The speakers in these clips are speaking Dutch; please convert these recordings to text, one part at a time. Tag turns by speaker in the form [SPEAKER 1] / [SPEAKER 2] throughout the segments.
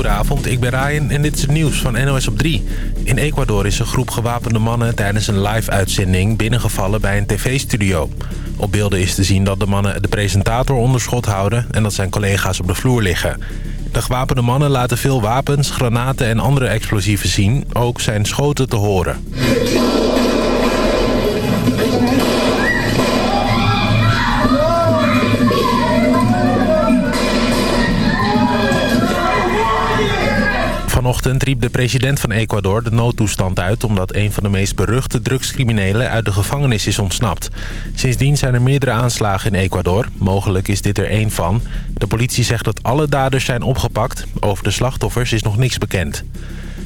[SPEAKER 1] Goedenavond, ik ben Ryan en dit is het nieuws van NOS op 3. In Ecuador is een groep gewapende mannen tijdens een live-uitzending binnengevallen bij een tv-studio. Op beelden is te zien dat de mannen de presentator onder schot houden en dat zijn collega's op de vloer liggen. De gewapende mannen laten veel wapens, granaten en andere explosieven zien. Ook zijn schoten te horen. Vanochtend riep de president van Ecuador de noodtoestand uit... omdat een van de meest beruchte drugscriminelen uit de gevangenis is ontsnapt. Sindsdien zijn er meerdere aanslagen in Ecuador. Mogelijk is dit er één van. De politie zegt dat alle daders zijn opgepakt. Over de slachtoffers is nog niks bekend.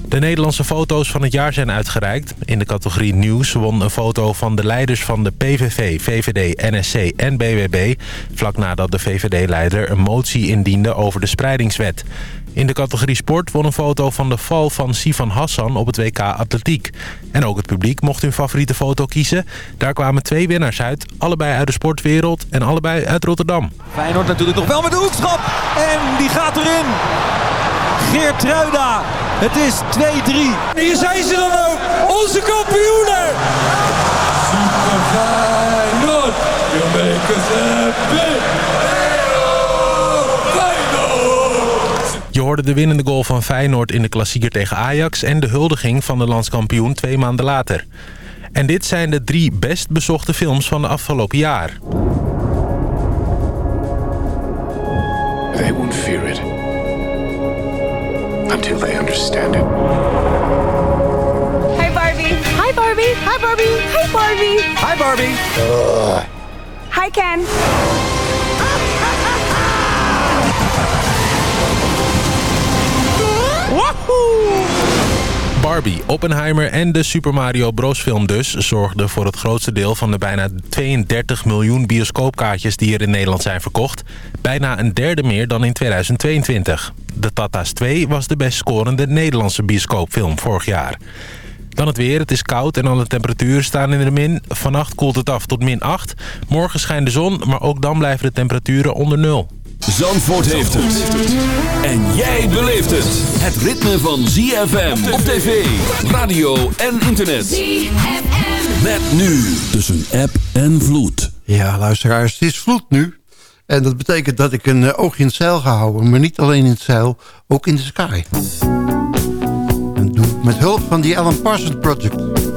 [SPEAKER 1] De Nederlandse foto's van het jaar zijn uitgereikt. In de categorie nieuws won een foto van de leiders van de PVV, VVD, NSC en BWB... vlak nadat de VVD-leider een motie indiende over de spreidingswet. In de categorie sport won een foto van de val van Sivan Hassan op het WK Atletiek. En ook het publiek mocht hun favoriete foto kiezen. Daar kwamen twee winnaars uit, allebei uit de sportwereld en allebei uit Rotterdam.
[SPEAKER 2] Feyenoord natuurlijk nog wel met de hoekschop en die gaat erin. Geert Truida, het is 2-3.
[SPEAKER 3] Hier zijn ze dan ook, onze kampioenen! Super Feyenoord, you make us happy!
[SPEAKER 1] De winnende goal van Feyenoord in de klassieker tegen Ajax... en de huldiging van de landskampioen twee maanden later. En dit zijn de drie best bezochte films van de afgelopen jaar.
[SPEAKER 4] They won't fear it. Until they understand it.
[SPEAKER 5] Hi Barbie. Hi Barbie. Hi Barbie. Hi Barbie.
[SPEAKER 2] Hi Barbie.
[SPEAKER 5] Hi Ken.
[SPEAKER 1] Barbie, Oppenheimer en de Super Mario Bros. film dus... zorgden voor het grootste deel van de bijna 32 miljoen bioscoopkaartjes... die er in Nederland zijn verkocht. Bijna een derde meer dan in 2022. De Tata's 2 was de best scorende Nederlandse bioscoopfilm vorig jaar. Dan het weer. Het is koud en alle temperaturen staan in de min. Vannacht koelt het af tot min 8. Morgen schijnt de zon, maar ook dan blijven de temperaturen onder nul.
[SPEAKER 6] Zandvoort heeft het. En jij beleeft het. Het ritme van ZFM op tv, radio en internet. ZFM. Met nu tussen app en vloed.
[SPEAKER 7] Ja, luisteraars, het is vloed nu. En dat betekent dat ik een eh, oogje in het zeil ga houden. Maar niet alleen in het zeil, ook in de sky. En doe ik met hulp van die Alan Parsons Project.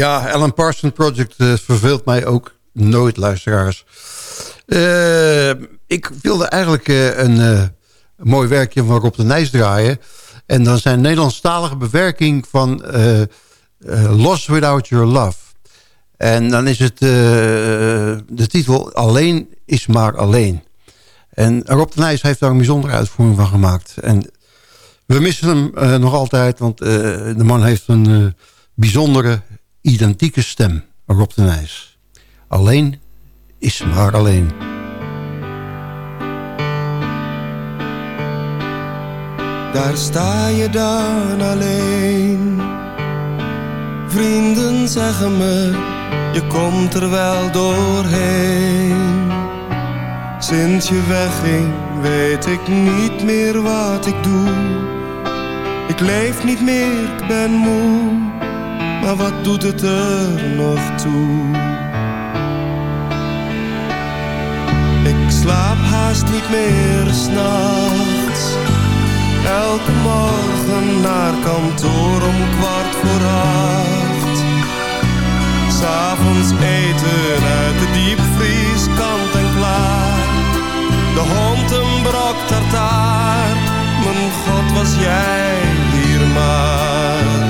[SPEAKER 8] Ja, Alan Parsons Project uh, verveelt mij ook nooit, luisteraars. Uh, ik wilde eigenlijk uh, een mooi werkje van Rob de Nijs draaien. En dan zijn Nederlandstalige bewerking van Lost Without Your Love. En dan is het de titel Alleen is maar alleen. En Rob de Nijs heeft daar een bijzondere uitvoering van gemaakt. En we missen hem nog altijd, want de man heeft een bijzondere identieke stem, Rob de Nijs. Alleen is maar alleen.
[SPEAKER 9] Daar sta je dan alleen. Vrienden zeggen me, je komt er wel doorheen. Sinds je wegging, weet ik niet meer wat ik doe. Ik leef niet meer, ik ben moe maar wat doet het er nog toe? Ik slaap haast niet meer s'nachts. Elke morgen naar kantoor om kwart voor acht. S'avonds eten uit de diepvries kant en klaar. De hond een brok tartaar. Mijn god was jij hier maar.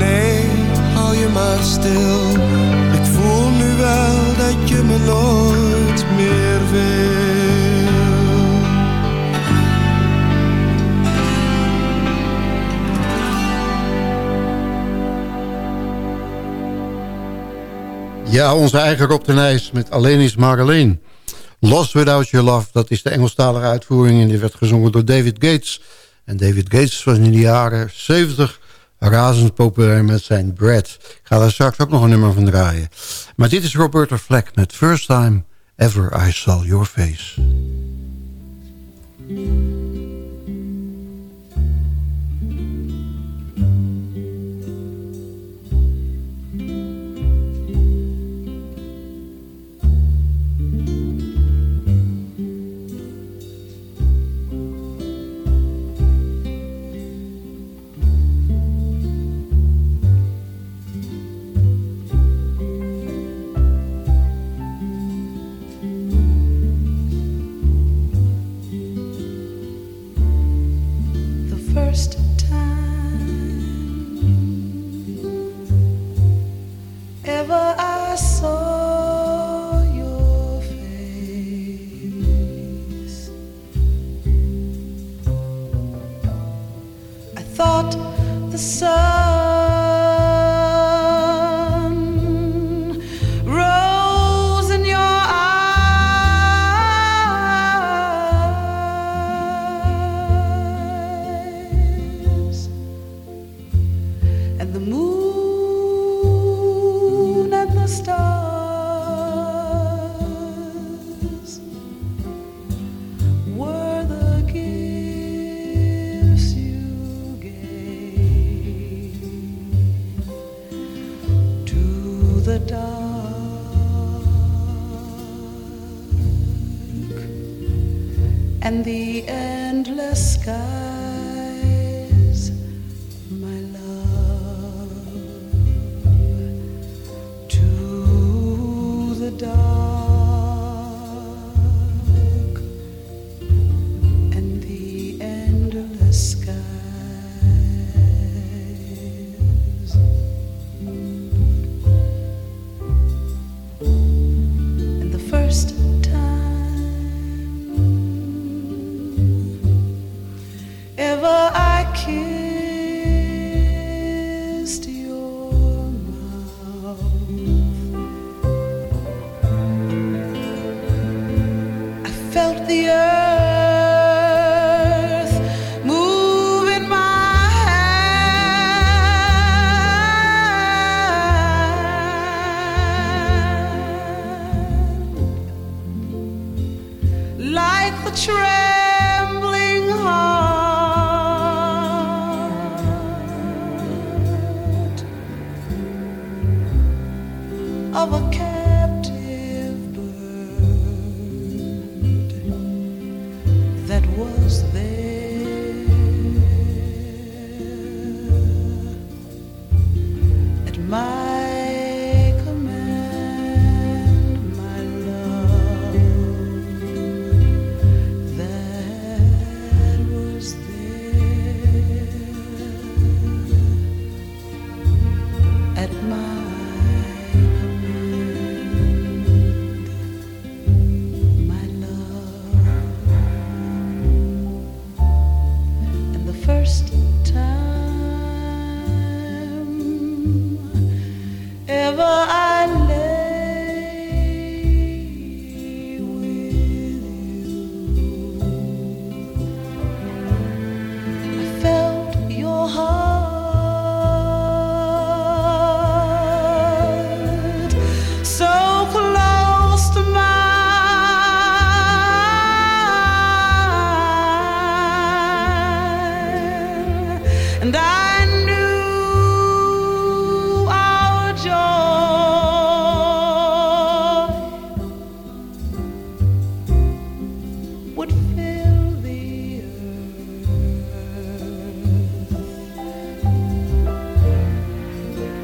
[SPEAKER 9] Nee, hou je maar stil. Ik voel nu wel dat je me nooit meer wil.
[SPEAKER 8] Ja, onze eigen Rob de Nijs met Alleen is maar. Lost Without Your Love, dat is de Engelstalige uitvoering... en die werd gezongen door David Gates. En David Gates was in de jaren 70 razend populair met zijn Brad. Ik ga daar straks ook nog een nummer van draaien. Maar dit is Roberta Fleck met First Time Ever I Saw Your Face.
[SPEAKER 10] And the the earth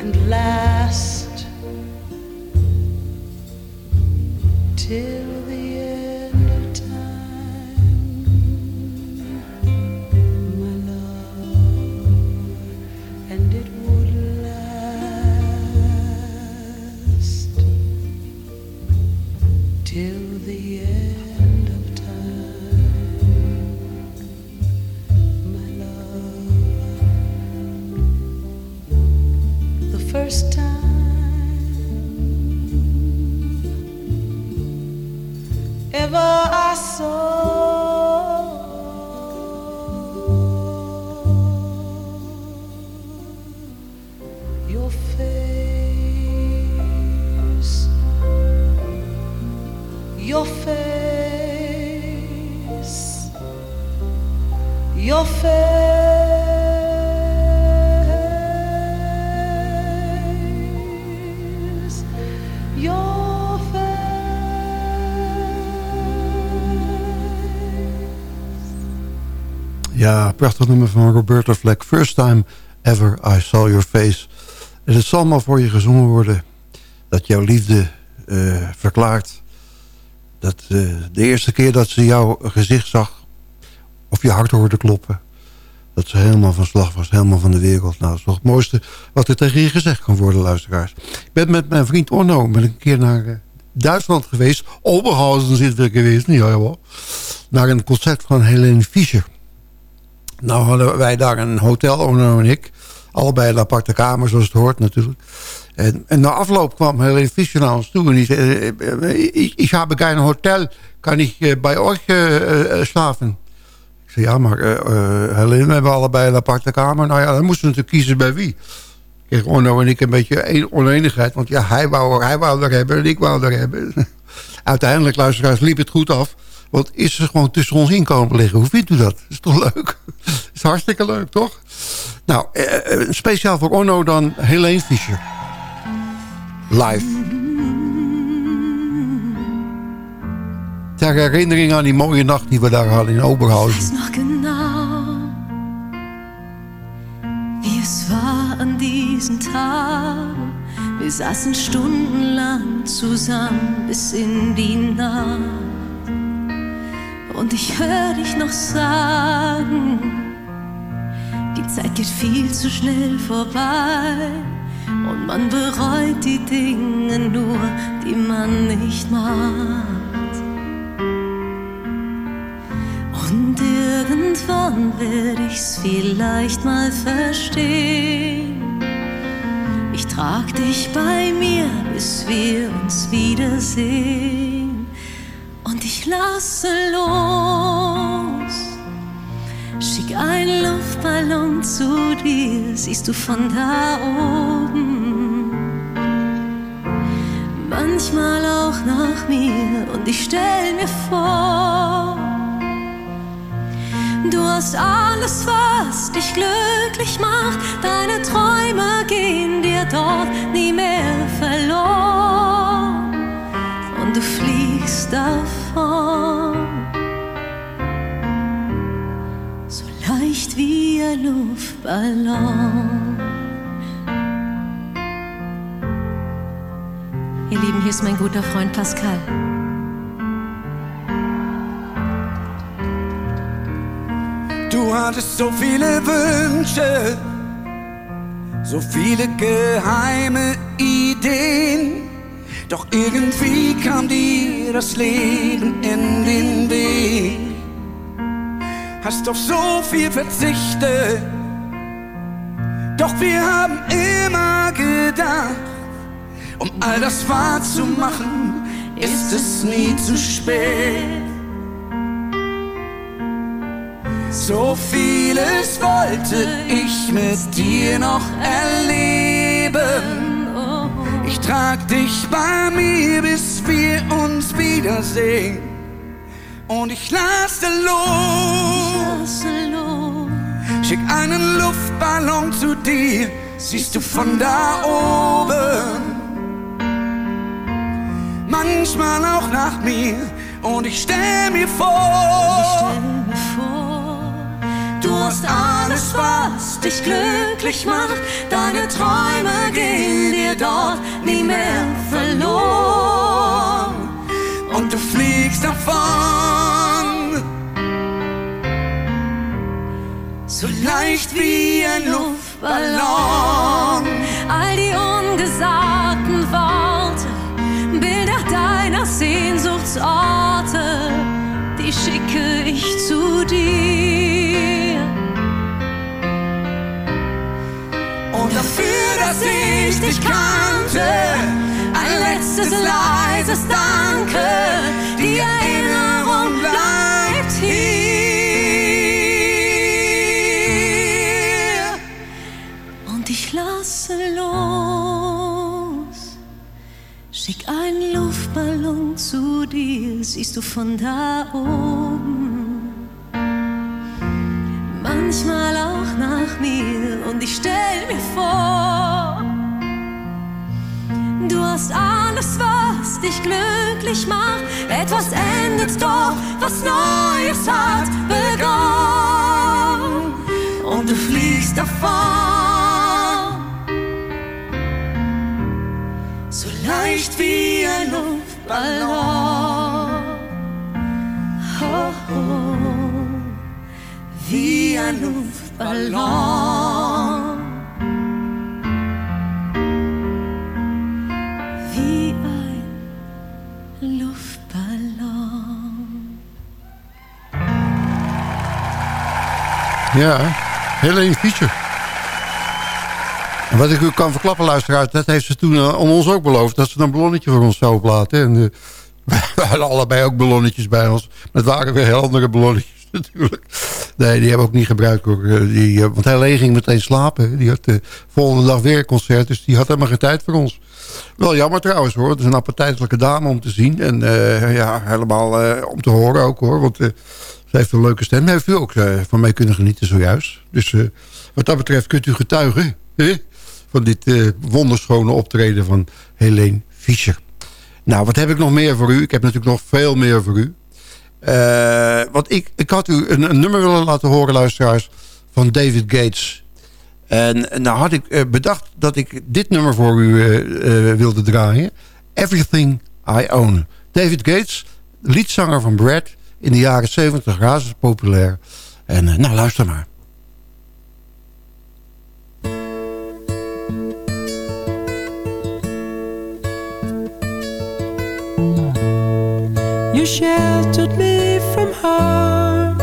[SPEAKER 10] and last till
[SPEAKER 8] prachtig nummer van Roberta Fleck. First time ever I saw your face. En het zal maar voor je gezongen worden. Dat jouw liefde eh, verklaart. Dat eh, de eerste keer dat ze jouw gezicht zag... of je hart hoorde kloppen... dat ze helemaal van slag was, helemaal van de wereld. Nou, dat is toch het mooiste wat er tegen je gezegd kan worden, luisteraars. Ik ben met mijn vriend Orno ik een keer naar eh, Duitsland geweest. Oberhausen zit we geweest, niet hoor. Naar een concert van Helene Fischer. Nou hadden wij daar een hotel, Orno en ik. Allebei een aparte kamer, zoals het hoort natuurlijk. En, en na afloop kwam Helene Fischer naar ons toe. En die zei, eh, eh, ik, heb geen hotel. Kan ik eh, bij euch slapen? Ik zei, ja, maar eh, Helene, we hebben allebei een aparte kamer. Nou ja, dan moesten we natuurlijk kiezen bij wie. Kreeg Orno en ik een beetje een oneenigheid. Want ja, hij wou, hij wou er hebben en ik wou er hebben. Uiteindelijk, luisteraars, liep het goed af. Want is ze gewoon tussen ons in komen liggen. Hoe vindt u dat? is toch leuk? is hartstikke leuk, toch? Nou, eh, eh, speciaal voor Orno dan Helene Fischer. Live. ter herinnering aan die mooie nacht die we daar hadden in Oberhausen.
[SPEAKER 11] weiß noch genau, wie es war an diesen Tagen. Wir saßen stundenlang zusammen bis in die Nacht. Und ich hör dich noch sagen, die Zeit geht viel zu schnell vorbei. Und man bereut die Dinge nur, die man nicht macht. Und irgendwann werde ich's vielleicht mal verstehen. Ich trag dich bei mir, bis wir uns wiedersehen. Und ich lasse los. Schick einen Luftballon zu dir, siehst du von da oben. Manchmal auch nach mir und ich stell mir vor, du hast alles, was dich glücklich macht. Deine Träume gehen dir dort nie mehr verloren du fliegst davon. So leicht wie ein Luftballon. Ihr Lieben, hier ist mein guter Freund Pascal.
[SPEAKER 12] Du hattest so viele Wünsche, so viele geheime Ideen. Doch irgendwie kam dir das Leben in den Weg. Hast auf so viel verzichtet, doch wir haben immer gedacht, um all das wahrzumachen, ist es nie zu spät. So vieles wollte ich mit dir noch erleben. Trag dich bei mir, bis wir uns wiedersehen. Und ich lasse los. Schick einen Luftballon zu dir, siehst du von da oben. Manchmal auch nach mir, und ich stell mir vor. Du hast alles, was dich glücklich macht. Deine Träume gehen dir dort nie mehr verloren. Und du fliegst davon. So leicht wie ein Luftballon.
[SPEAKER 11] All die ungesagten Worte, Bilder deiner Sehnsuchtsorte, die schicke ich zu dir.
[SPEAKER 12] Dass ich dich kannte, ein letztes leises Danke, die Erinnerung bleibt hier.
[SPEAKER 11] Und ich lasse los. Schick einen Luftballon zu dir, siehst du von da oben. Dich glücklich macht. Etwas endet doch, was Neues hat begonnen.
[SPEAKER 12] Und du fliegst davon. So leicht wie ein Luftballon.
[SPEAKER 11] Oh, oh,
[SPEAKER 12] Wie ein Luftballon.
[SPEAKER 8] Ja, Helene Fischer. En wat ik u kan verklappen, luisteraars... dat heeft ze toen uh, om ons ook beloofd... dat ze een ballonnetje voor ons zou oplaten. En uh, we hadden allebei ook ballonnetjes bij ons. Maar het waren weer heel andere ballonnetjes natuurlijk. Nee, die hebben we ook niet gebruikt. Uh, die, want Helene ging meteen slapen. Die had de volgende dag weer een concert. Dus die had helemaal geen tijd voor ons. Wel jammer trouwens hoor. Het is een appetijtelijke dame om te zien. En ja, helemaal om te horen ook hoor. Want... Heeft een leuke stem. Heeft u ook uh, van mee kunnen genieten zojuist. Dus uh, wat dat betreft kunt u getuigen hè? van dit uh, wonderschone optreden van Helene Fischer. Nou, wat heb ik nog meer voor u? Ik heb natuurlijk nog veel meer voor u. Eh, want ik, ik had u een, nummer willen laten horen, luisteraars, van David Gates. En, nou had ik bedacht dat ik dit nummer voor u wilde draaien. Everything I Own. David Gates, liedzanger van Brad. In de jaren 70 razend populair. En nou, luister maar.
[SPEAKER 13] You sheltered me from harm,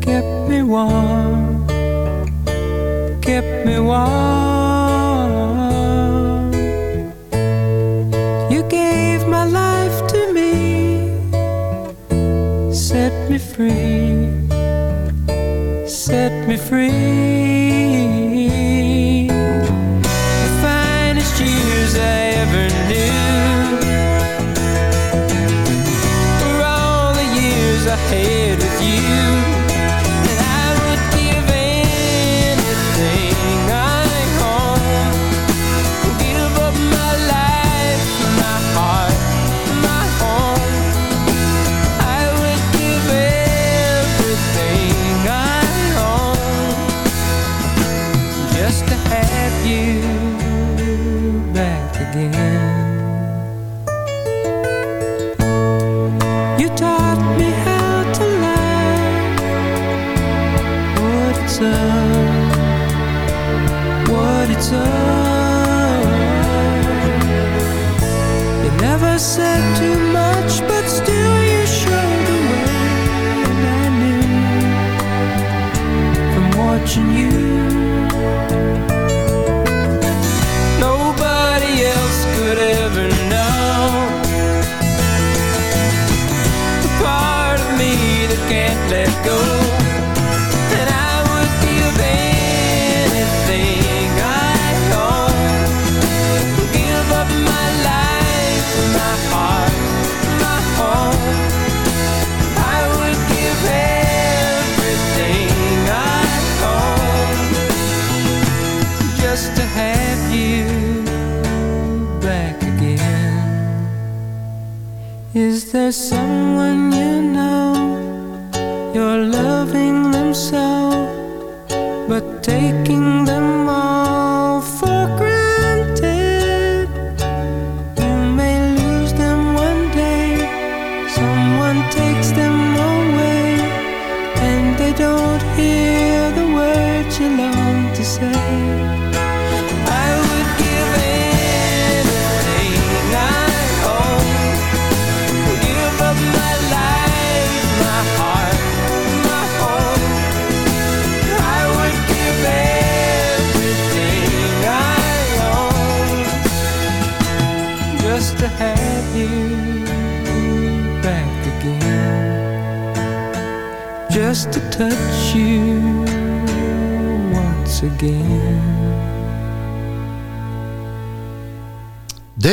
[SPEAKER 13] kept me warm, kept me warm. Free, set me free. Can't let go.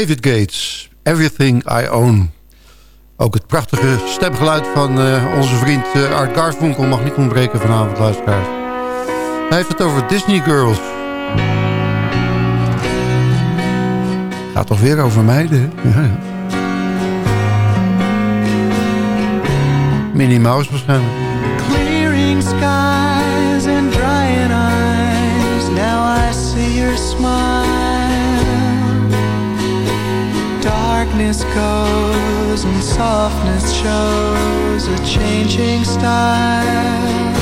[SPEAKER 8] David Gates, Everything I Own. Ook het prachtige stemgeluid van uh, onze vriend uh, Art Garfunkel mag niet ontbreken vanavond, luisteraars. Hij heeft het over Disney Girls. Gaat toch weer over meiden, hè? Ja, ja. Minnie Mouse waarschijnlijk.
[SPEAKER 7] Clearing skies and drying eyes. Now I see your smile. Darkness goes and softness shows a changing style.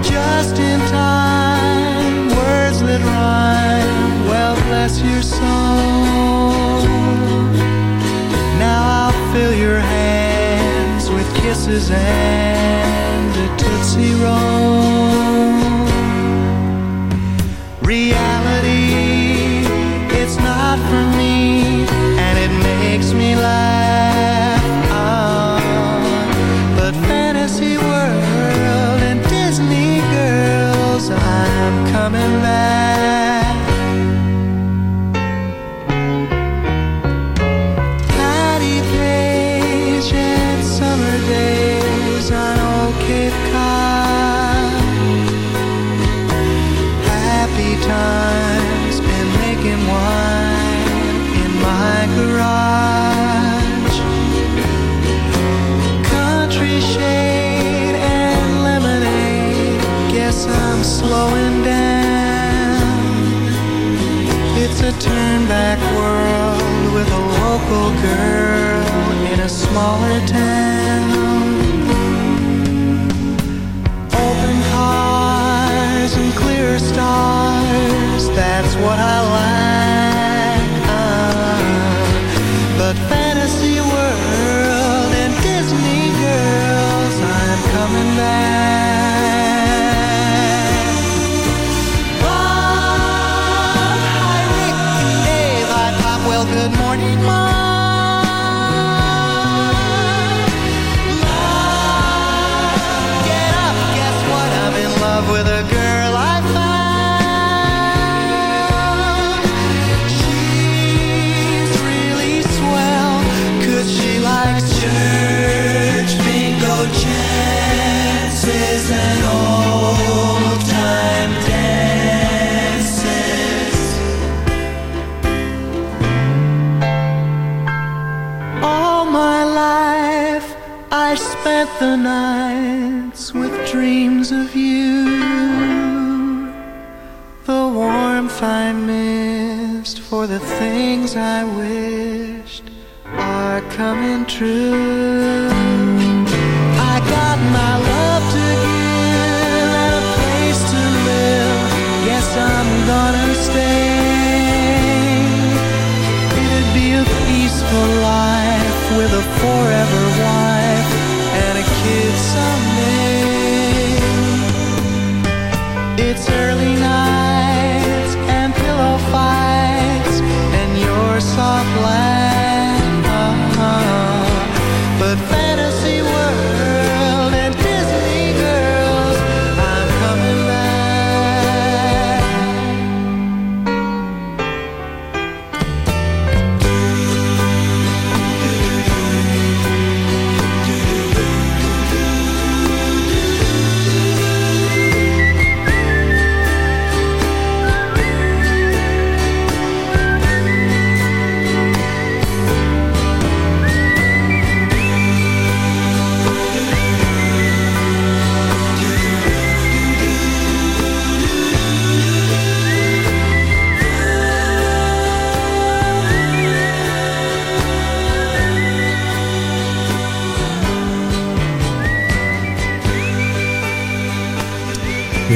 [SPEAKER 7] Just in time, words that rhyme. Well, bless your soul. Now I'll fill your hands with kisses and a tootsie roll. Reality, it's not for me, local girl in a smaller town. Open cars and clear stars, that's what I like.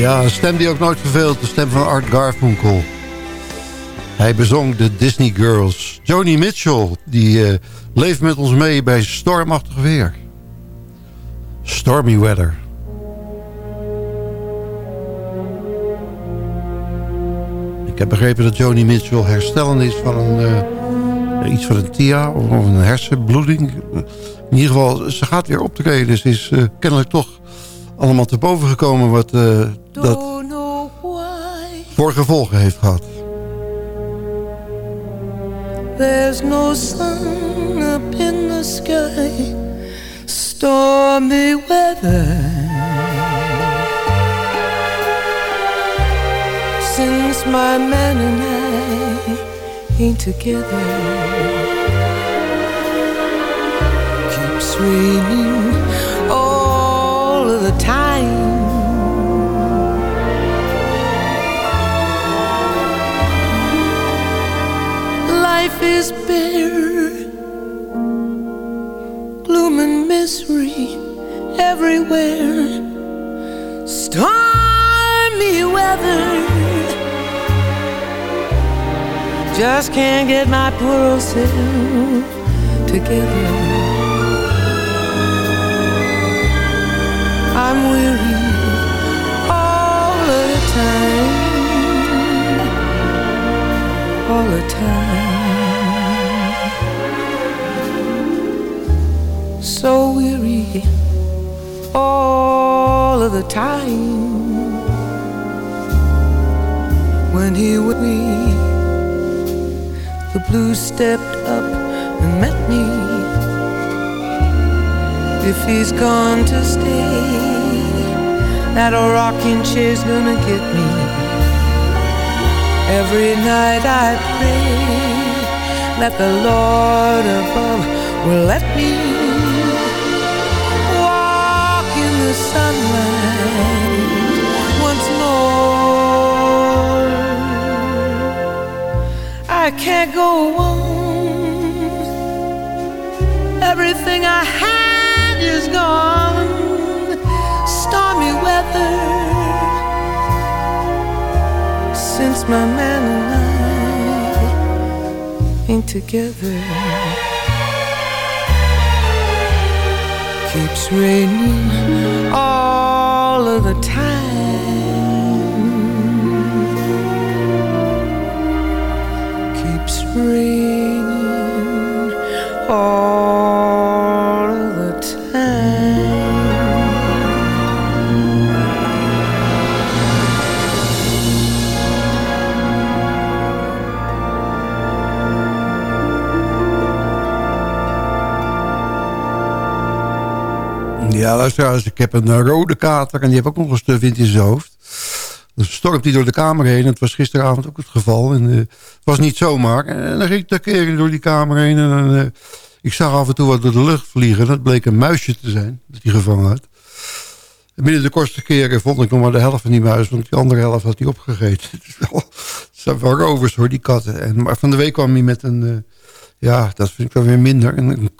[SPEAKER 8] Ja, een stem die ook nooit verveelt. De stem van Art Garfunkel. Hij bezong de Disney Girls. Joni Mitchell, die eh, leeft met ons mee bij stormachtig weer. Stormy weather. Ik heb begrepen dat Joni Mitchell herstellend is van een, eh, iets van een TIA of een hersenbloeding. In ieder geval, ze gaat weer optreden. Ze is eh, kennelijk toch allemaal te boven gekomen wat eh, dat voor gevolgen heeft gehad.
[SPEAKER 10] There's no sun up in the sky, stormy weather. Since my man and I ain't together, keeps raining Life is bare, gloom and misery everywhere. Stormy weather, just can't get my poor old self together. I'm weary all the time, all the time. So weary all of the time. When he with me, the blues stepped up and met me. If he's gone to stay, that rocking chair's gonna get me. Every night I pray that the Lord above will let me my man and I ain't together. Keeps raining all of the time. Keeps raining
[SPEAKER 8] ik heb een eh, rode kater en die heeft ook nog een stuk wind in zijn hoofd. Dus stormt hij door de kamer heen. Het was gisteravond ook het geval. En, eh, het was niet zomaar. En dan ging ik de keren door die kamer heen. En, eh, ik zag af en toe wat door de lucht vliegen. Dat bleek een muisje te zijn dat hij gevangen had. En binnen de kortste keren vond ik nog maar de helft van die muis. Want die andere helft had hij opgegeten. Het, zijn wel rovers hoor, die katten. En, maar van de week kwam hij met een... ja, dat vind ik dan weer minder. Een, een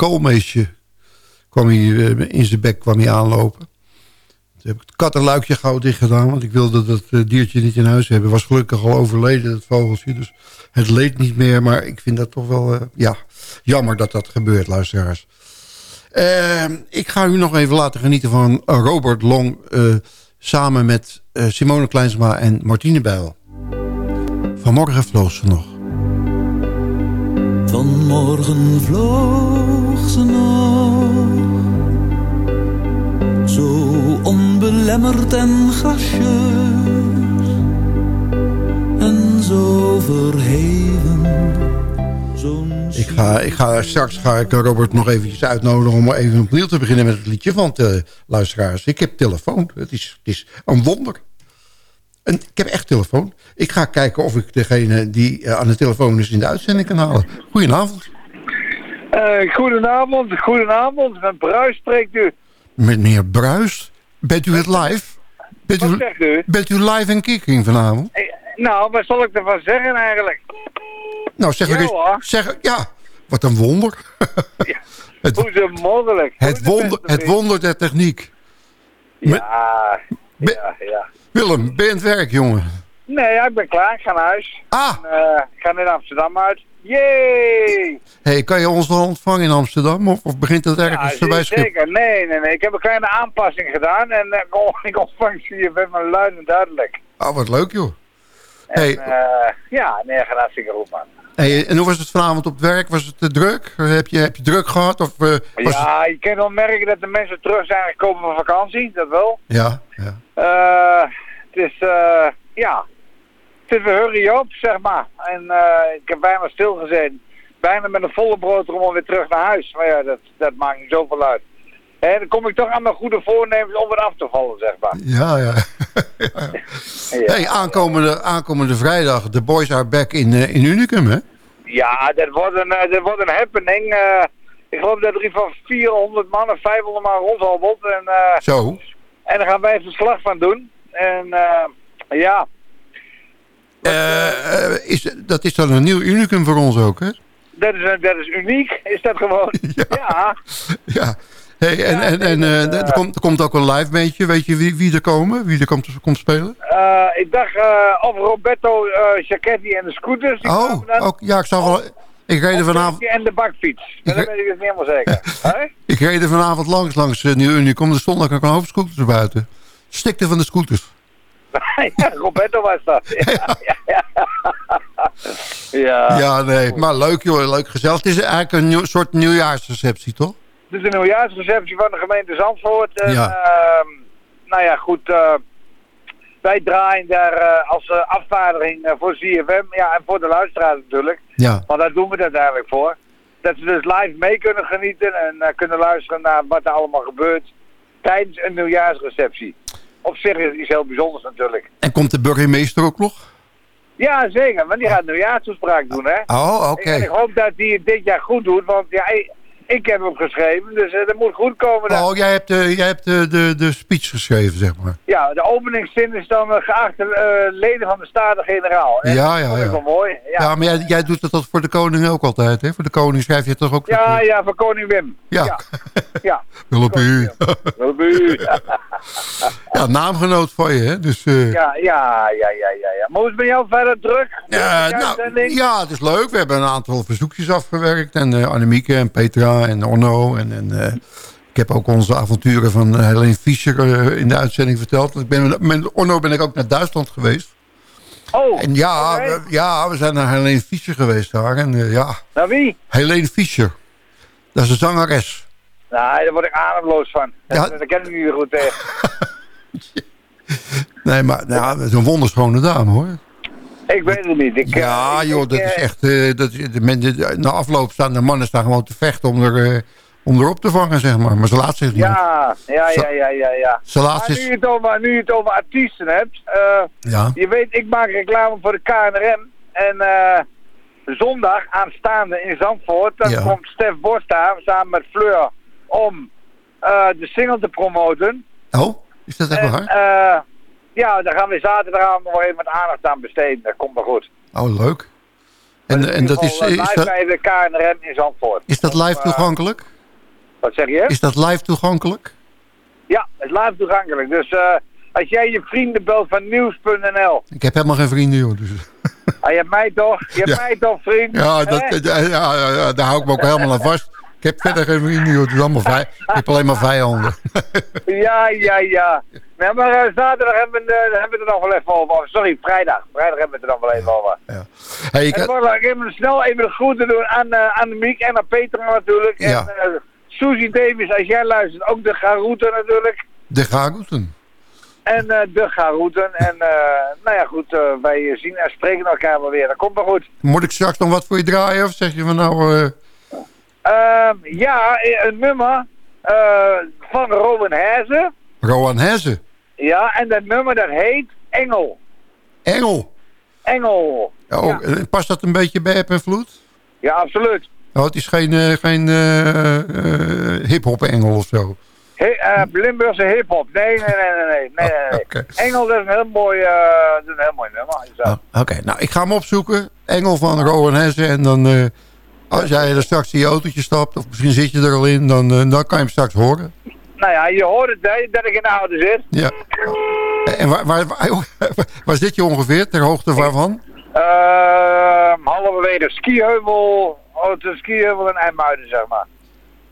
[SPEAKER 8] kwam hij eh, in zijn bek kwam hij aanlopen. Toen heb ik het kattenluikje gauw dicht gedaan, want ik wilde dat eh, diertje niet in huis hebben. Was gelukkig al overleden, dat vogeltje, dus het leed niet meer. Maar ik vind dat toch wel, eh, ja, jammer dat dat gebeurt, luisteraars. Eh, ik ga u nog even laten genieten van Robert Long... samen met Simone Kleinsma en Martine Bijl. Vanmorgen vloog ze nog.
[SPEAKER 14] Vanmorgen vloog ze nog Zo onbelemmerd en gracieus En zo verheven Zo'n
[SPEAKER 8] Ik ga, ik ga, straks ga ik Robert nog eventjes uitnodigen... om even opnieuw te beginnen met het liedje. Want uh, luisteraars, ik heb telefoon. Het is, het is een wonder. En ik heb echt telefoon. Ik ga kijken of ik degene die uh, aan de telefoon is in de uitzending kan halen. Goedenavond.
[SPEAKER 15] Uh, goedenavond, goedenavond. Met Bruis spreekt u.
[SPEAKER 8] Met meneer Bruis? Bent u het live? Bent u? Bent u live en kicking vanavond?
[SPEAKER 15] Eh, nou, wat zal ik ervan zeggen eigenlijk?
[SPEAKER 8] Nou, zeg
[SPEAKER 15] Ja,
[SPEAKER 8] er eens. Zeg, ja, wat een wonder. het,
[SPEAKER 15] Hoe is het mogelijk? Hoe is
[SPEAKER 8] het, wonder, het wonder der techniek.
[SPEAKER 15] Ja, ja, ja.
[SPEAKER 8] Willem, ben je aan het werk, jongen?
[SPEAKER 15] Nee, ja, ik ben klaar. Ik ga naar huis.
[SPEAKER 8] Ah.
[SPEAKER 15] En, eh, ik ga naar Amsterdam uit. Yay!
[SPEAKER 8] hey, kan je ons nog ontvangen in Amsterdam? Of, of begint dat ergens
[SPEAKER 15] Ja,
[SPEAKER 8] bij Schip?
[SPEAKER 15] zeker. Nee, nee, nee. Ik heb een kleine aanpassing gedaan en eh, ik on- ik ontvang CFM maar luid en duidelijk.
[SPEAKER 8] Oh, wat leuk, joh.
[SPEAKER 15] En,
[SPEAKER 8] Hey,
[SPEAKER 15] eh, ja, nee, gaat hartstikke goed, man.
[SPEAKER 8] hey, en hoe was het vanavond op het werk? Was het te druk? Heb je, heb je druk gehad? Of, eh,
[SPEAKER 15] Ja, je kunt wel merken dat de mensen terug zijn gekomen van vakantie, dat wel.
[SPEAKER 8] het... ja, ja.
[SPEAKER 15] Eh, het is, eh, ja, is weer hurry op, zeg maar. En eh, ik heb bijna stilgezeten. Bijna met een volle broodrommel weer terug naar huis. Maar ja, dat, dat maakt niet zoveel uit. En dan kom ik toch aan mijn goede voornemens om weer af te vallen, zeg maar.
[SPEAKER 8] Ja, ja. Hey, aankomende, aankomende vrijdag, de boys are back in, eh, in Unicum, hè?
[SPEAKER 15] Ja, dat wordt een, eh, dat wordt een happening. Ik geloof dat er iets van 400 man of 500 man rondhobbelt. En,
[SPEAKER 8] Zo.
[SPEAKER 15] en daar gaan wij verslag van doen. En ja,
[SPEAKER 8] is, dat is dan een nieuw Unicum voor ons ook, hè?
[SPEAKER 15] dat is, dat is uniek, is dat gewoon. ja.
[SPEAKER 8] Ja. Hey, en en, en eh, er, komt, er komt ook een live bandje. Weet je wie, wie er komen? Wie er komt, komt spelen?
[SPEAKER 15] Eh, ik dacht eh, of Roberto eh Giacchetti en de scooters. Die
[SPEAKER 8] Oh,
[SPEAKER 15] dan.
[SPEAKER 8] ook, ja, ik zag wel... Ik reed er vanavond,
[SPEAKER 15] En de bakfiets. Dat weet ik dus niet helemaal zeker.
[SPEAKER 8] Ik reed er vanavond langs, langs Nieuw Unicum. Er stonden ook een hoop scooters buiten. Stikte van de scooters.
[SPEAKER 15] Ja, Roberto was dat. Ja, ja, ja. ja.
[SPEAKER 8] Nee, maar leuk joh, leuk gezellig. Het is eigenlijk een nieuw, soort nieuwjaarsreceptie, toch?
[SPEAKER 15] Dit is een nieuwjaarsreceptie van de gemeente Zandvoort. En,
[SPEAKER 8] Ja.
[SPEAKER 15] ehm, nou ja, goed. eh, wij draaien daar eh, als eh, afvaardiging voor CFM. Ja, en voor de luisteraars natuurlijk.
[SPEAKER 8] Ja.
[SPEAKER 15] Want daar doen we dat eigenlijk voor. Dat ze dus live mee kunnen genieten en kunnen luisteren naar wat er allemaal gebeurt tijdens een nieuwjaarsreceptie. Op zich is iets heel bijzonders natuurlijk.
[SPEAKER 8] En komt de burgemeester ook nog?
[SPEAKER 15] Ja, zeker. Want die gaat een nieuwjaarstoespraak doen, hè.
[SPEAKER 8] Oh, oké.
[SPEAKER 15] En ik hoop dat hij het dit jaar goed doet, want ja, ik, heb hem geschreven, dus uh, dat moet goed komen. Dan.
[SPEAKER 8] Oh, jij hebt, de, jij hebt de, de, de speech geschreven, zeg maar.
[SPEAKER 15] Ja, de openingszin is dan geachte leden van de Staten-Generaal.
[SPEAKER 8] Ja, ja,
[SPEAKER 15] dat
[SPEAKER 8] ja.
[SPEAKER 15] is wel mooi. Ja,
[SPEAKER 8] ja maar jij, jij doet dat voor de koning ook altijd, hè? Voor de koning schrijf je toch ook...
[SPEAKER 15] Ja, dat, ja, voor koning Wim.
[SPEAKER 8] Ja.
[SPEAKER 15] Ja. ja.
[SPEAKER 8] Hulp u.
[SPEAKER 15] Hulp u.
[SPEAKER 8] ja, naamgenoot van je, hè? Dus,
[SPEAKER 15] ja, ja, ja, ja, ja, ja. Maar hoe is bij jou verder druk?
[SPEAKER 8] Ja, nou, ja, het is leuk. We hebben een aantal verzoekjes afgewerkt. En uh, Annemieke en Petra en Orno. En, en uh, ik heb ook onze avonturen van Helene Fischer uh, in de uitzending verteld. Ik ben, met Orno ben ik ook naar Duitsland geweest.
[SPEAKER 15] Oh,
[SPEAKER 8] en ja,
[SPEAKER 15] okay.
[SPEAKER 8] we, ja, we zijn naar Helene Fischer geweest daar. En, ja.
[SPEAKER 15] Naar wie?
[SPEAKER 8] Helene Fischer. Dat is een zangeres.
[SPEAKER 15] Nee, daar word ik ademloos van. Ja. Daar ken ik niet goed tegen.
[SPEAKER 8] nee, maar nou, het is een wonderschone dame, hoor.
[SPEAKER 15] Ik weet het niet. Ik,
[SPEAKER 8] ja,
[SPEAKER 15] ik,
[SPEAKER 8] joh, dat is echt... Uh, dat, de, na afloop staan de mannen staan gewoon te vechten om, er, uh, om erop te vangen, zeg maar. Maar ze laat zich niet.
[SPEAKER 15] Ja, ja, ja, ja, ja. ja.
[SPEAKER 8] Ze laat zich...
[SPEAKER 15] nu, je het over, nu je het over artiesten hebt. Uh,
[SPEAKER 8] ja.
[SPEAKER 15] Je weet, ik maak reclame voor de KNRM. En zondag aanstaande in Zandvoort, dan
[SPEAKER 8] ja.
[SPEAKER 15] komt Stef daar samen met Fleur om de single te promoten.
[SPEAKER 8] Oh, is dat echt waar?
[SPEAKER 15] Ja, daar gaan we zaterdagavond nog even met aandacht aan besteden. Dat komt wel goed.
[SPEAKER 8] Oh, leuk. En, en dat is...
[SPEAKER 15] is
[SPEAKER 8] dat,
[SPEAKER 15] bij de KNRM in Zandvoort.
[SPEAKER 8] Is dat live toegankelijk?
[SPEAKER 15] Wat zeg je?
[SPEAKER 8] Is dat live toegankelijk?
[SPEAKER 15] Ja, het is live toegankelijk. Dus uh, als jij je vrienden belt van nieuws.nl...
[SPEAKER 8] Ik heb helemaal geen vrienden, joh. Dus.
[SPEAKER 15] Ah, je hebt mij toch? Je hebt
[SPEAKER 8] ja.
[SPEAKER 15] mij toch, vriend?
[SPEAKER 8] Ja, dat, ja, ja, ja, daar hou ik me ook helemaal aan vast. Ik heb verder geen vrienden. Het is allemaal vij ik heb alleen maar vijanden.
[SPEAKER 15] ja, ja, ja. Nee, maar uh, zaterdag hebben we, uh, hebben we het er nog wel even over. Sorry, vrijdag. Vrijdag hebben we het er nog wel even over.
[SPEAKER 8] Ja. Hey, ik,
[SPEAKER 15] en dan ik even snel even de groeten doen aan, uh, aan Miek en aan Petra natuurlijk.
[SPEAKER 8] Ja.
[SPEAKER 15] En Susie Davis, als jij luistert, ook de Garouten natuurlijk.
[SPEAKER 8] De Garouten.
[SPEAKER 15] En de Garouten. En nou ja, goed, wij zien en spreken elkaar wel weer. Dat komt wel goed.
[SPEAKER 8] Moet ik straks nog wat voor je draaien? Of zeg je van nou...
[SPEAKER 15] Uh... ja, een nummer van Rowan Hezen.
[SPEAKER 8] Rowan Hezen?
[SPEAKER 15] Ja, en dat nummer dat heet Engel.
[SPEAKER 8] Engel?
[SPEAKER 15] Engel.
[SPEAKER 8] Oh, ja. Past dat een beetje bij App en Vloed?
[SPEAKER 15] Ja, absoluut.
[SPEAKER 8] Oh, het is geen, uh, geen hip-hop engel of zo?
[SPEAKER 15] Hey, Limburgse hip-hop. Nee, nee, nee, nee. nee, nee, nee.
[SPEAKER 8] Okay.
[SPEAKER 15] Engel dat is een heel mooi, dat is een heel mooi nummer.
[SPEAKER 8] Oh, Oké, okay. nou ik ga hem opzoeken. Engel van Rowan Hessen. En dan, als jij er straks in je autootje stapt, of misschien zit je er al in, dan, dan kan je hem straks horen.
[SPEAKER 15] Nou ja, je hoort het dat ik in de auto zit.
[SPEAKER 8] Ja. En waar, waar, waar, waar zit je ongeveer, ter hoogte waarvan?
[SPEAKER 15] Uh, halverwege de skiheuvel, oh, de skiheuvel in IJmuiden, zeg maar.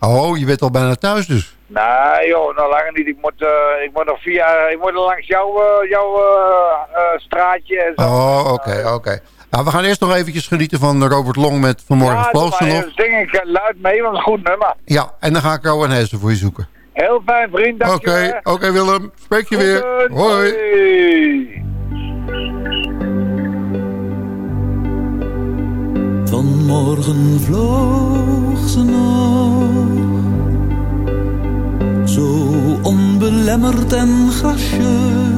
[SPEAKER 8] Oh, je bent al bijna thuis dus?
[SPEAKER 15] Nee joh, nog langer niet. Ik moet, uh, ik moet nog via, ik moet langs jouw, uh, jouw uh, straatje en zo.
[SPEAKER 8] Oh, oké, okay, oké. Okay. Nou, we gaan eerst nog eventjes genieten van Robert Long met Vanmorgen
[SPEAKER 15] ja,
[SPEAKER 8] Klooster nog.
[SPEAKER 15] Ja, zing ik luid mee, want het is een goed nummer.
[SPEAKER 8] Ja, en dan ga ik Rowan Hessen voor je zoeken.
[SPEAKER 15] Heel fijn vriend,
[SPEAKER 8] Oké, oké okay, okay, Willem. Spreek je
[SPEAKER 15] Goed
[SPEAKER 8] weer.
[SPEAKER 15] Hoi.
[SPEAKER 14] Vanmorgen vloog ze nog Zo onbelemmerd en gracieus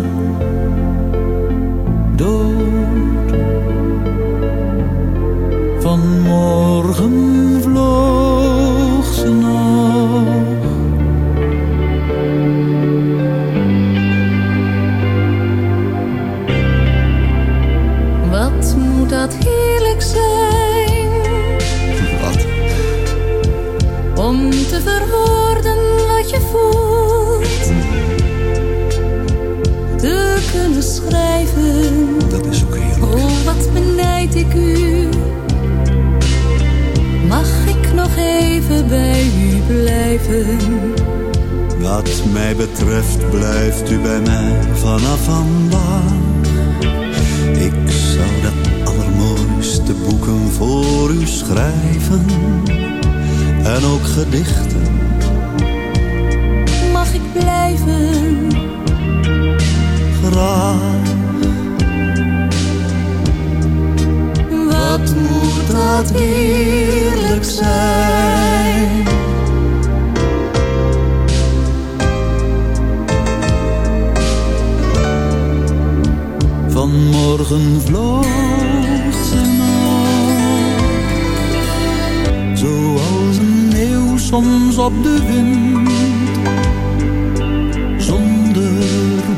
[SPEAKER 11] je voelt. Te kunnen schrijven.
[SPEAKER 9] Dat is ook heerlijk.
[SPEAKER 11] Oh, wat benijd ik u. Mag ik nog even bij u blijven?
[SPEAKER 9] Wat mij betreft blijft u bij mij vanaf vandaag. Ik zou de allermooiste boeken voor u schrijven.
[SPEAKER 14] gedichten. Wat moet dat heerlijk zijn? Vanmorgen vloog ze nog, zoals een soms op de wind,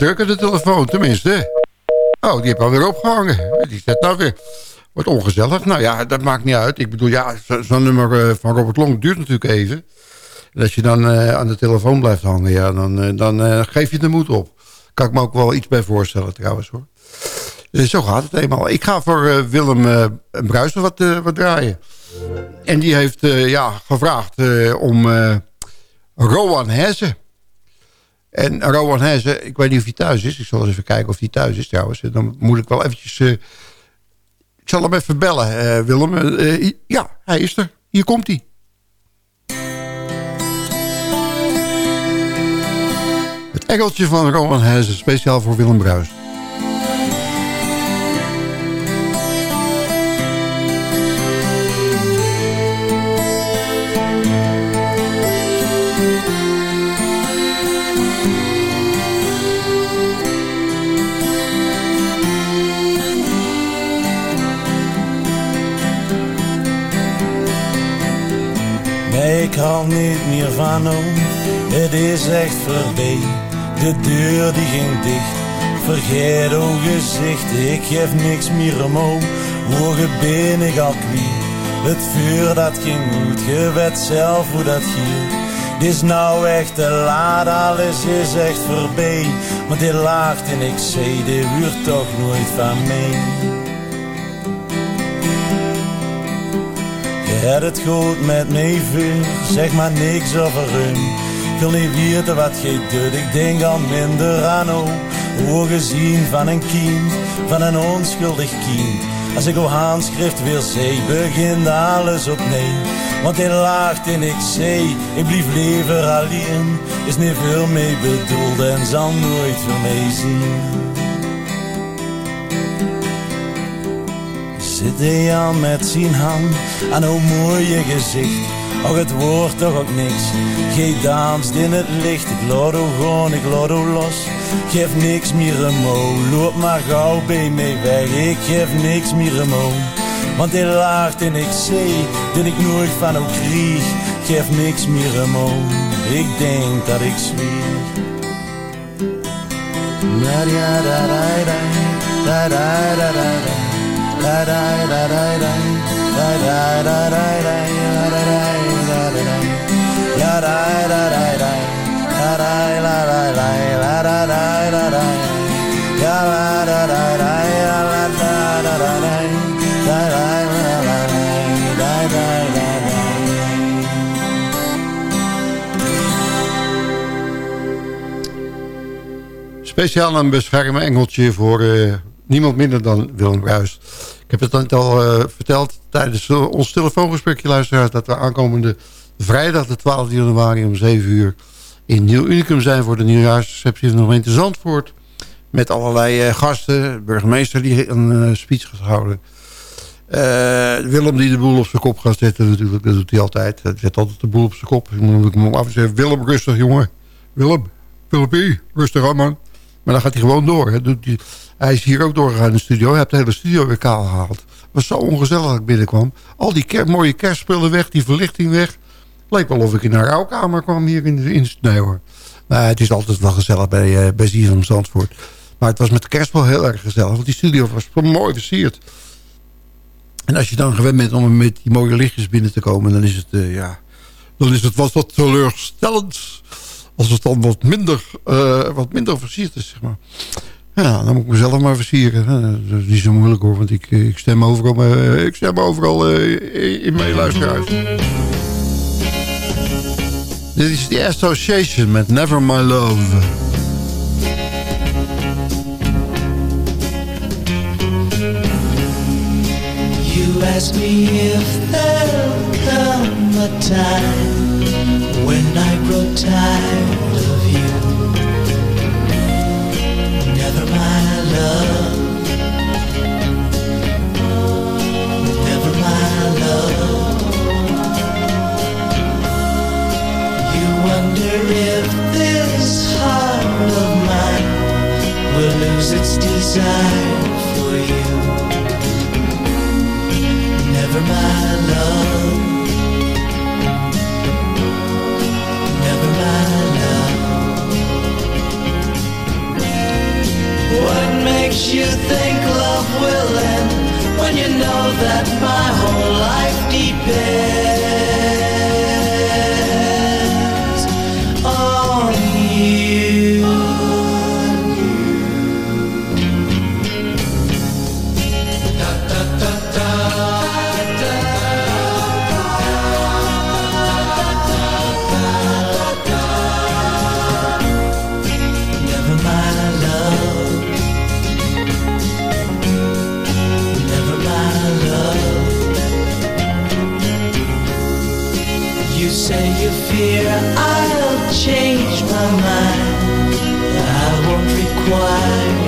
[SPEAKER 11] is
[SPEAKER 8] druk de telefoon, tenminste. Oh, die heb alweer opgehangen. Die zet nou weer... Wordt ongezellig. Nou ja, dat maakt niet uit. Ik bedoel, ja, zo- zo'n nummer eh, van Robert Long duurt natuurlijk even. En als je dan eh, aan de telefoon blijft hangen, ja, dan, eh, dan geef je de moed op. Kan ik me ook wel iets bij voorstellen trouwens hoor. Zo gaat het eenmaal. Ik ga voor Willem Bruisen wat, wat draaien. En die heeft ja, gevraagd om Rowan Hesse. En Rowan Hesse, ik weet niet of hij thuis is. Ik zal eens even kijken of hij thuis is trouwens. Dan moet ik wel eventjes... eh, ik zal hem even bellen, eh, Willem. Eh, ja, hij is er. Hier komt hij. Het engeltje van Rowan Hesse, speciaal voor Willem Bruis.
[SPEAKER 16] Ik hou niet meer van om, het is echt voorbij. De deur die ging dicht, vergeet uw gezicht. Ik geef niks meer omhoog, hoge ben ik al kwijt. Het vuur dat ging goed, je weet zelf hoe dat ging. Het is nou echt te laat, alles is echt voorbij. Maar dit lacht en ik zei, dit huurt toch nooit van mij. Hebt het goed met mij zeg maar niks over hun. Ik wil niet weten wat je doet, ik denk al minder aan o. Ogen zien van een kind, van een onschuldig kind. Als ik op handschrift weer zie, begint alles opnieuw. Want hij laagt en ik zei, ik blijf liever alleen. Is niet veel mee bedoeld en zal nooit voor mij zien. Zit hij aan met zijn hand aan hoe mooi je gezicht. Och, het wordt toch ook niks. Gij danst in het licht. Ik hoe gewoon, ik hoe los. Geef niks meer omhoog. Loop maar gauw bij mij weg. Ik geef niks meer omhoog. Want hij laagt en ik zei dat ik nooit van ook krieg. Geef niks meer omhoog. Ik denk dat ik zwier. Da. da da da da da da
[SPEAKER 8] Speciaal een beschermen voor eh, niemand minder dan Willem Ruist. Ik heb het net al eh, verteld tijdens uh, ons telefoongesprekje luisteraars... dat we aankomende vrijdag de 12 januari om 7 uur... in Nieuw Unicum zijn voor de nieuwjaarsreceptie van de gemeente Zandvoort. Met allerlei eh, gasten. De burgemeester die een eh, speech gaat houden. Eh, Willem die de boel op zijn kop gaat zetten natuurlijk. Dat doet hij altijd. Hij zet altijd de boel op zijn kop. Ik moet hem af en zeggen, Willem rustig jongen. Willem, Willempie, rustig aan man. Maar dan gaat hij gewoon door. Hè. Doet hij, hij is hier ook doorgegaan in de studio. Hij heeft de hele studio weer kaal gehaald. Het was zo ongezellig dat ik binnenkwam. Al die mooie kerstspullen weg, die verlichting weg. Leek wel of ik in een rouwkamer kwam hier in de. Maar het is altijd wel gezellig bij, uh, bij Zandvoort. Maar het was met de kerst wel heel erg gezellig. Want die studio was mooi versierd. En als je dan gewend bent om met die mooie lichtjes binnen te komen... dan is het, uh, ja, dan is het wat, wat teleurstellend als het dan wat minder, uh, wat minder versierd is, zeg maar. Ja, dan moet ik mezelf maar versieren. Dat is niet zo moeilijk hoor, want ik, ik stem overal, uh, ik stem overal uh, in mijn luisteraars. Dit is The Association met Never My Love.
[SPEAKER 7] You ask me if there'll come a time when I grow tired desire for you. Never my love. You think love will end when you know that my whole life depends you fear I'll change my mind. I won't require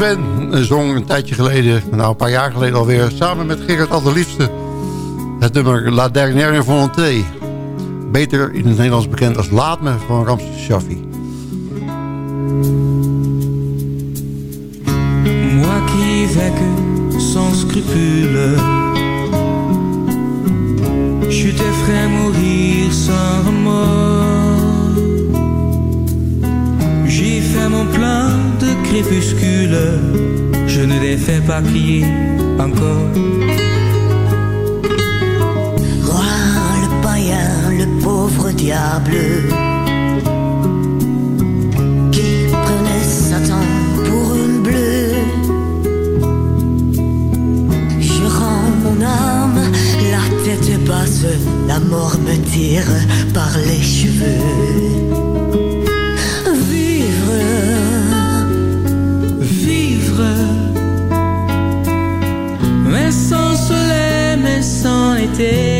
[SPEAKER 8] Eh, zong een tijdje geleden, nou een paar jaar geleden alweer... samen met Gerard Allerliefste het nummer La Dernière Volonté. Beter in het Nederlands bekend als Laat Me van Ramses Shaffi.
[SPEAKER 17] Moi qui vécu sans scrupule
[SPEAKER 13] ferai mourir sans remords. J'ai fait mon plein de crépuscule, je ne les fais pas crier encore.
[SPEAKER 17] Roi le païen, le pauvre diable, qui prenait Satan pour une bleue. Je rends mon âme, la tête basse, la mort me tire par les cheveux.
[SPEAKER 13] Sans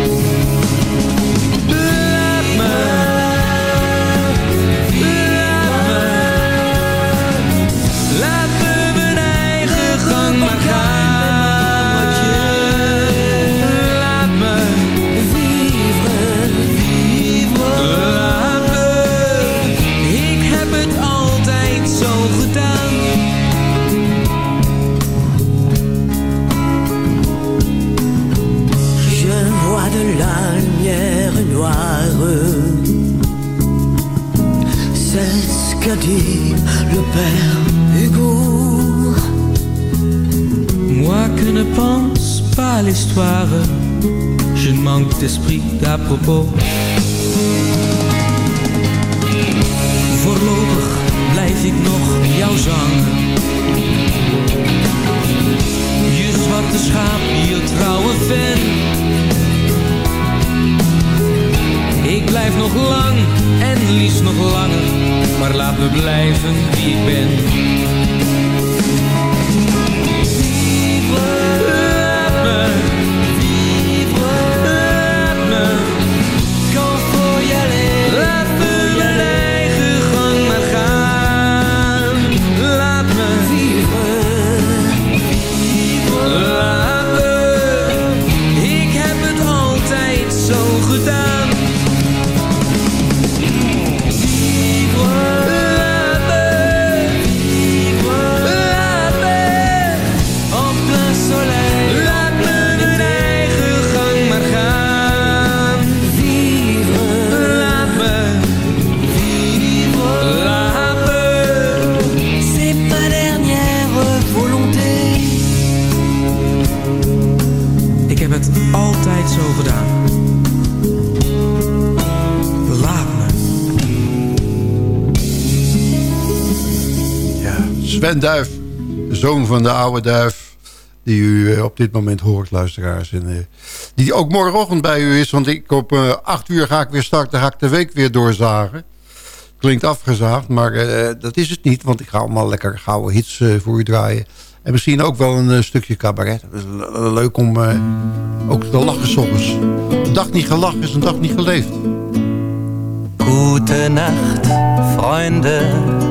[SPEAKER 13] Pas l'histoire, je manque d'esprit d'à propos. Voorlopig blijf ik nog jou zangen. Je zwarte schaap, je trouwe fan. Ik blijf nog lang en liefst nog langer, maar laat me blijven wie ik ben.
[SPEAKER 8] Zoon van de oude Duif... die u eh, op dit moment hoort, luisteraars. En, eh, die ook morgenochtend bij u is, want ik op acht uur ga ik weer starten... ga ik de week weer doorzagen. Klinkt afgezaagd, maar dat is het niet... want ik ga allemaal lekker gouden hits voor u draaien. En misschien ook wel een stukje cabaret. Leuk om ook te lachen soms. Een dag niet gelachen is een dag niet geleefd.
[SPEAKER 18] Gute Nacht, Freunde.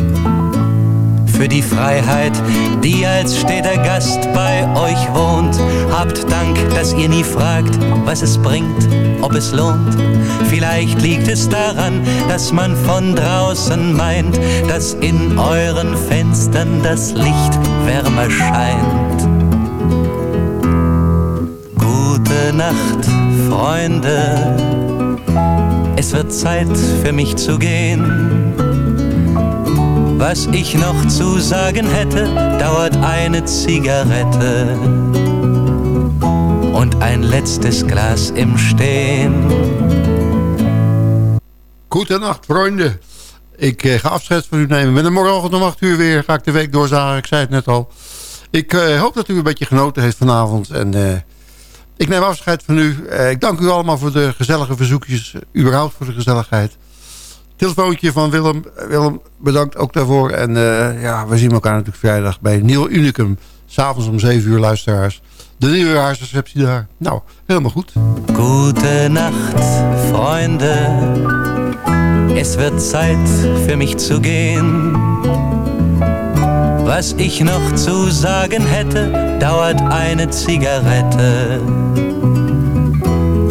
[SPEAKER 18] Für die Freiheit, die als steter Gast bei euch wohnt, habt Dank, dass ihr nie fragt, was es bringt, ob es lohnt. Vielleicht liegt es daran, dass man von draußen meint, dass in euren Fenstern das Licht wärmer scheint. Gute Nacht, Freunde. Es wird Zeit für mich zu gehen. Was ich noch zu sagen hätte, dauert eine Zigarette und ein letztes Glas im Stehen.
[SPEAKER 8] Goedenacht, vrienden. Ik eh, ga afscheid van u nemen. Met een morgenochtend om 8 uur weer ga ik de week doorzagen. Ik zei het net al. Ik eh, hoop dat u een beetje genoten heeft vanavond. En eh, ik neem afscheid van u. Ik dank u allemaal voor de gezellige verzoekjes. überhaupt voor de gezelligheid. Telefoontje van Willem. Willem, bedankt ook daarvoor. En eh, ja, we zien elkaar natuurlijk vrijdag bij Nieuw Unicum. S'avonds om 7 uur, luisteraars. De nieuwjaarsreceptie daar. Nou, helemaal goed.
[SPEAKER 18] Gute Nacht, Freunde. Es wird Zeit für mich zu gehen. Was ich noch zu sagen hätte, dauert eine Zigarette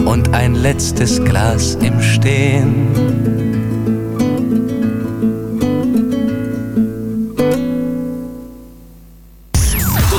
[SPEAKER 18] und ein letztes Glas im Stehen.